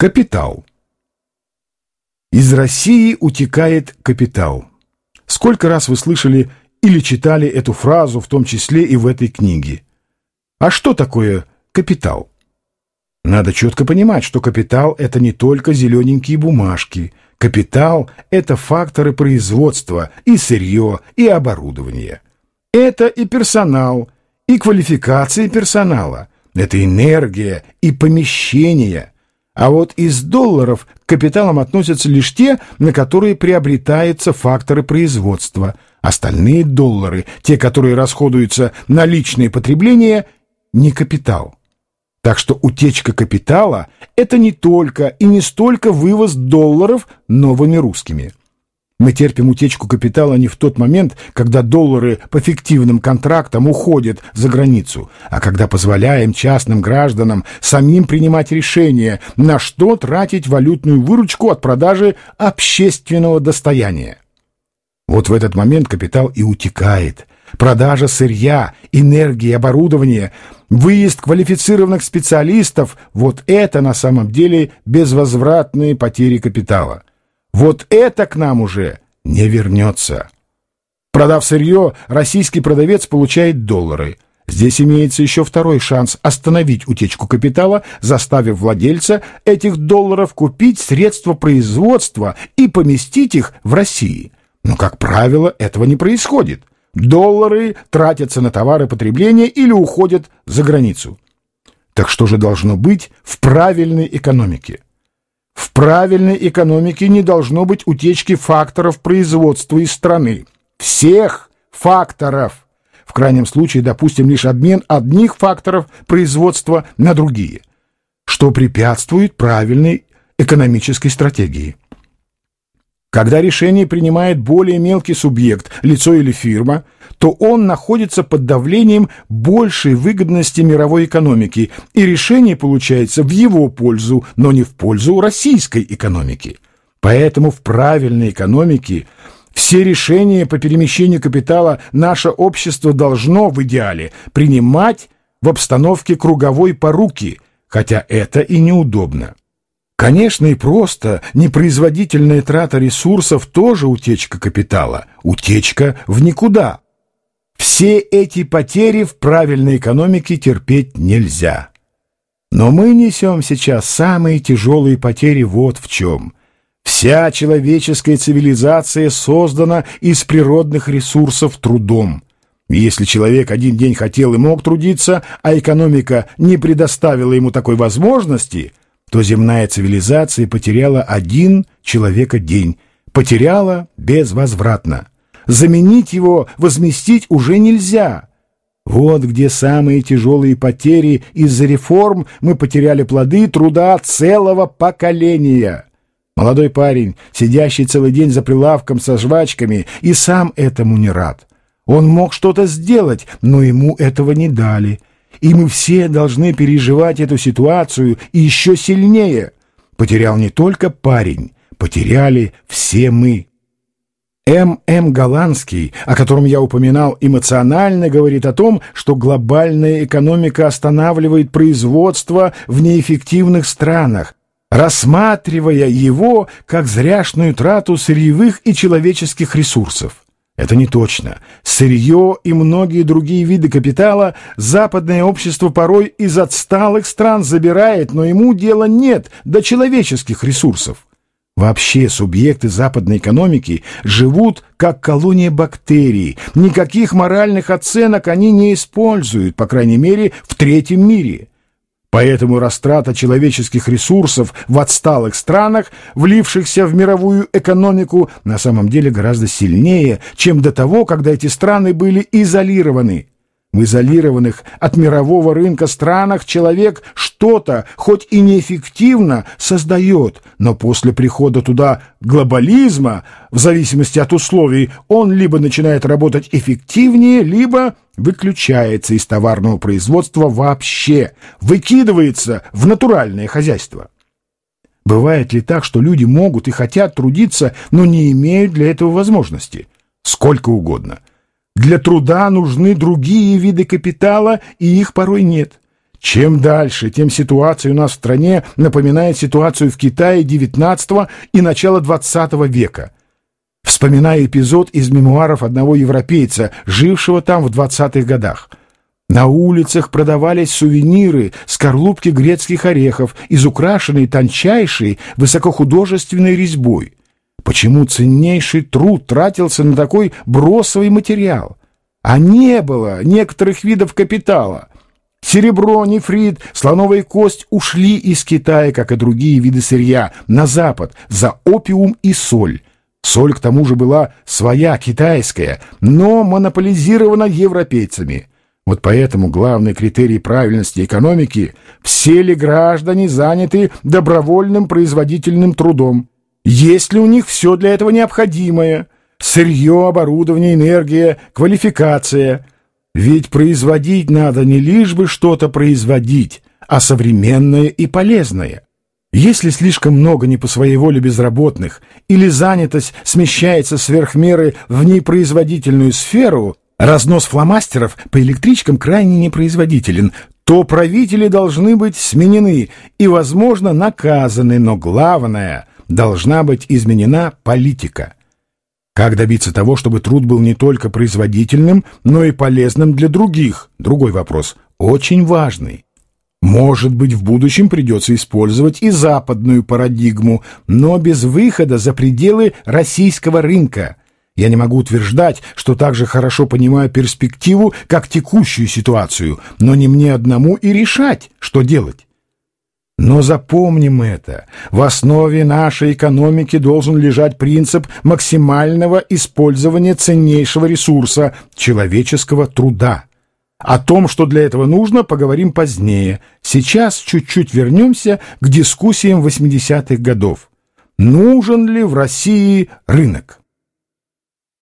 Капитал. Из России утекает капитал. Сколько раз вы слышали или читали эту фразу, в том числе и в этой книге? А что такое капитал? Надо четко понимать, что капитал – это не только зелененькие бумажки. Капитал – это факторы производства, и сырье, и оборудование. Это и персонал, и квалификация персонала. Это энергия и помещения – а вот из долларов к капиталам относятся лишь те, на которые приобретаются факторы производства. Остальные доллары, те, которые расходуются на личное потребление, не капитал. Так что утечка капитала – это не только и не столько вывоз долларов новыми русскими. Мы терпим утечку капитала не в тот момент, когда доллары по фиктивным контрактам уходят за границу, а когда позволяем частным гражданам самим принимать решение, на что тратить валютную выручку от продажи общественного достояния. Вот в этот момент капитал и утекает. Продажа сырья, энергии, оборудования, выезд квалифицированных специалистов – вот это на самом деле безвозвратные потери капитала. Вот это к нам уже не вернется. Продав сырье, российский продавец получает доллары. Здесь имеется еще второй шанс остановить утечку капитала, заставив владельца этих долларов купить средства производства и поместить их в России. Но, как правило, этого не происходит. Доллары тратятся на товары потребления или уходят за границу. Так что же должно быть в правильной экономике? Правильной экономике не должно быть утечки факторов производства из страны. Всех факторов. В крайнем случае, допустим, лишь обмен одних факторов производства на другие, что препятствует правильной экономической стратегии. Когда решение принимает более мелкий субъект, лицо или фирма, то он находится под давлением большей выгодности мировой экономики, и решение получается в его пользу, но не в пользу российской экономики. Поэтому в правильной экономике все решения по перемещению капитала наше общество должно в идеале принимать в обстановке круговой поруки, хотя это и неудобно. Конечно, и просто непроизводительная трата ресурсов тоже утечка капитала, утечка в никуда. Все эти потери в правильной экономике терпеть нельзя. Но мы несем сейчас самые тяжелые потери вот в чем. Вся человеческая цивилизация создана из природных ресурсов трудом. если человек один день хотел и мог трудиться, а экономика не предоставила ему такой возможности – то земная цивилизация потеряла один человека день, потеряла безвозвратно. Заменить его, возместить уже нельзя. Вот где самые тяжелые потери из-за реформ мы потеряли плоды труда целого поколения. Молодой парень, сидящий целый день за прилавком со жвачками, и сам этому не рад. Он мог что-то сделать, но ему этого не дали. И мы все должны переживать эту ситуацию и еще сильнее. Потерял не только парень, потеряли все мы. М.М. Голландский, о котором я упоминал, эмоционально говорит о том, что глобальная экономика останавливает производство в неэффективных странах, рассматривая его как зряшную трату сырьевых и человеческих ресурсов. Это не точно. Сырье и многие другие виды капитала западное общество порой из отсталых стран забирает, но ему дела нет до человеческих ресурсов. Вообще субъекты западной экономики живут как колония бактерий. Никаких моральных оценок они не используют, по крайней мере, в третьем мире. Поэтому растрата человеческих ресурсов в отсталых странах, влившихся в мировую экономику, на самом деле гораздо сильнее, чем до того, когда эти страны были изолированы. В изолированных от мирового рынка странах человек что-то, хоть и неэффективно, создает, но после прихода туда глобализма, в зависимости от условий, он либо начинает работать эффективнее, либо выключается из товарного производства вообще, выкидывается в натуральное хозяйство. Бывает ли так, что люди могут и хотят трудиться, но не имеют для этого возможности? Сколько угодно – для труда нужны другие виды капитала, и их порой нет. Чем дальше, тем ситуация у нас в стране напоминает ситуацию в Китае XIX и начала XX века. Вспоминая эпизод из мемуаров одного европейца, жившего там в 20-х годах. На улицах продавались сувениры, скорлупки грецких орехов, изукрашенные тончайшей, высокохудожественной резьбой. Почему ценнейший труд тратился на такой бросовый материал? А не было некоторых видов капитала. Серебро, нефрит, слоновая кость ушли из Китая, как и другие виды сырья, на запад за опиум и соль. Соль, к тому же, была своя, китайская, но монополизирована европейцами. Вот поэтому главный критерий правильности экономики – все ли граждане заняты добровольным производительным трудом. Есть ли у них все для этого необходимое – сырье, оборудование, энергия, квалификация. Ведь производить надо не лишь бы что-то производить, а современное и полезное. Если слишком много не по своей воле безработных или занятость смещается сверх меры в непроизводительную сферу, разнос фломастеров по электричкам крайне непроизводителен, то правители должны быть сменены и, возможно, наказаны, но главное – должна быть изменена политика. Как добиться того, чтобы труд был не только производительным, но и полезным для других? Другой вопрос, очень важный. Может быть, в будущем придется использовать и западную парадигму, но без выхода за пределы российского рынка. Я не могу утверждать, что так же хорошо понимаю перспективу, как текущую ситуацию, но не мне одному и решать, что делать. Но запомним это. В основе нашей экономики должен лежать принцип максимального использования ценнейшего ресурса – человеческого труда. О том, что для этого нужно, поговорим позднее. Сейчас чуть-чуть вернемся к дискуссиям 80-х годов. Нужен ли в России рынок?